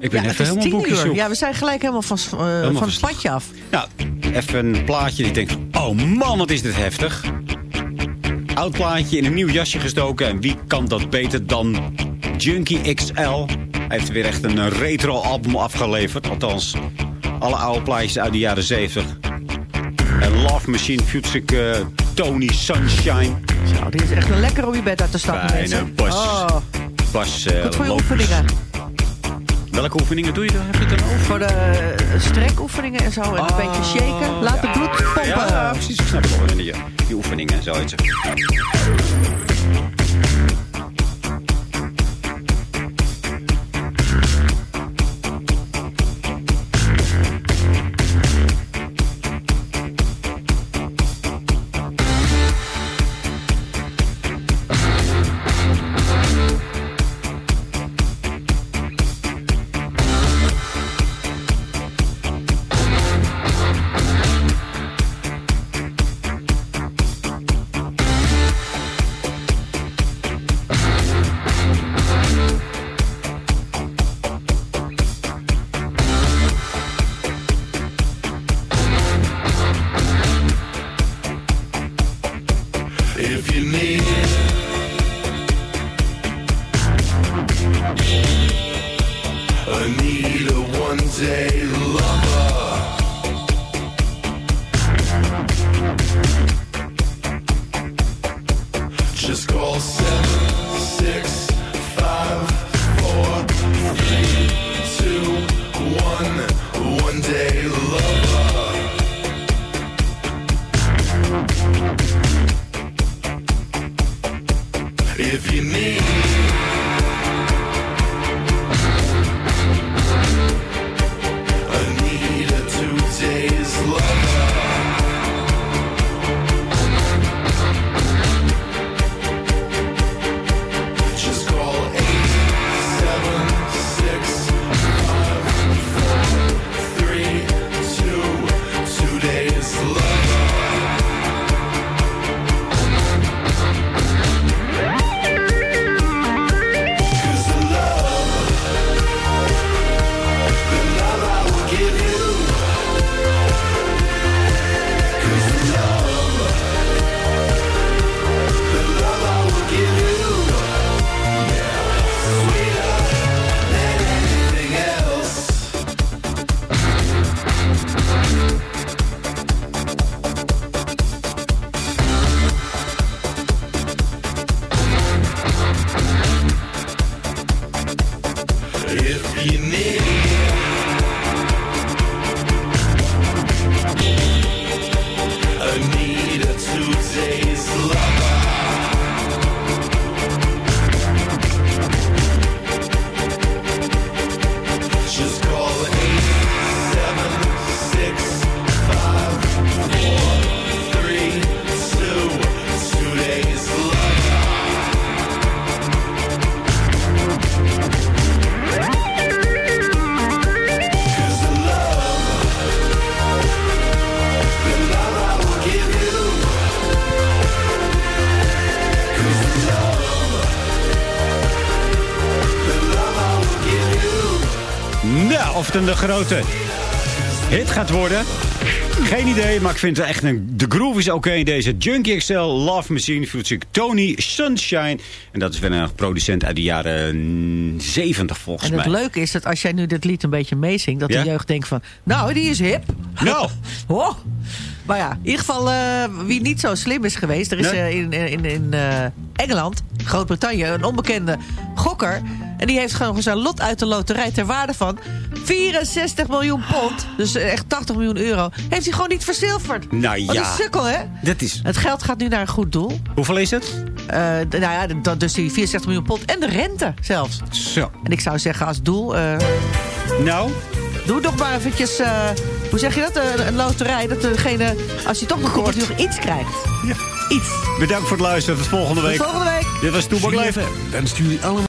Ik ben ja, even helemaal boekjes. Ja, we zijn gelijk helemaal van, eh, van het padje af. Nou, even een plaatje. Die denkt, oh man, wat is dit heftig. Oud plaatje in een nieuw jasje gestoken. En wie kan dat beter dan Junkie XL? Hij heeft weer echt een eh, retro album afgeleverd. Althans, alle oude plaatjes uit de jaren 70. En Love Machine featuring eh, Tony Sunshine. Zo, dit is echt een lekker om je bed uit te stappen, Fijne mensen. Bas. Oh, Bas eh, goed voor je Lopers. oefeningen. Welke oefeningen doe je dan? Heb je het dan over? Voor de eh, strekoefeningen en zo. En een beetje shaken. Laat het bloed pompen. Ah, Ja, precies. Ik snap het wel. Die, die oefeningen en zoiets. Een grote hit gaat worden. Geen idee, maar ik vind het echt een... De groove is oké in deze Junkie XL Love Machine. Voelt zich Tony Sunshine. En dat is wel een producent uit de jaren 70 volgens En het mij. leuke is dat als jij nu dit lied een beetje meezingt... dat Ja? de jeugd denkt van, nou, die is hip. Nou. oh. Maar ja, in ieder geval, eh, wie niet zo slim is geweest... er is Nee. eh, in, in, in eh, Engeland, Groot-Brittannië, een onbekende gokker... en die heeft gewoon zijn lot uit de loterij ter waarde van 64 miljoen pond... dus echt 80 miljoen euro... heeft hij gewoon niet verzilverd. Nou Wat ja. een sukkel, hè? Dat is... Het geld gaat nu naar een goed doel. Hoeveel is het? Eh, d- nou ja, d- dus die 64 miljoen pond en de rente zelfs. Zo. En ik zou zeggen als doel... eh, Nou? Doe nog maar eventjes, eh, hoe zeg je dat, een, een loterij. Dat degene, als je toch nog komt, nog iets krijgt. Iets. Bedankt voor het luisteren. Tot volgende week. Tot volgende week. Dit was Toebak Leven. Wenst jullie allemaal...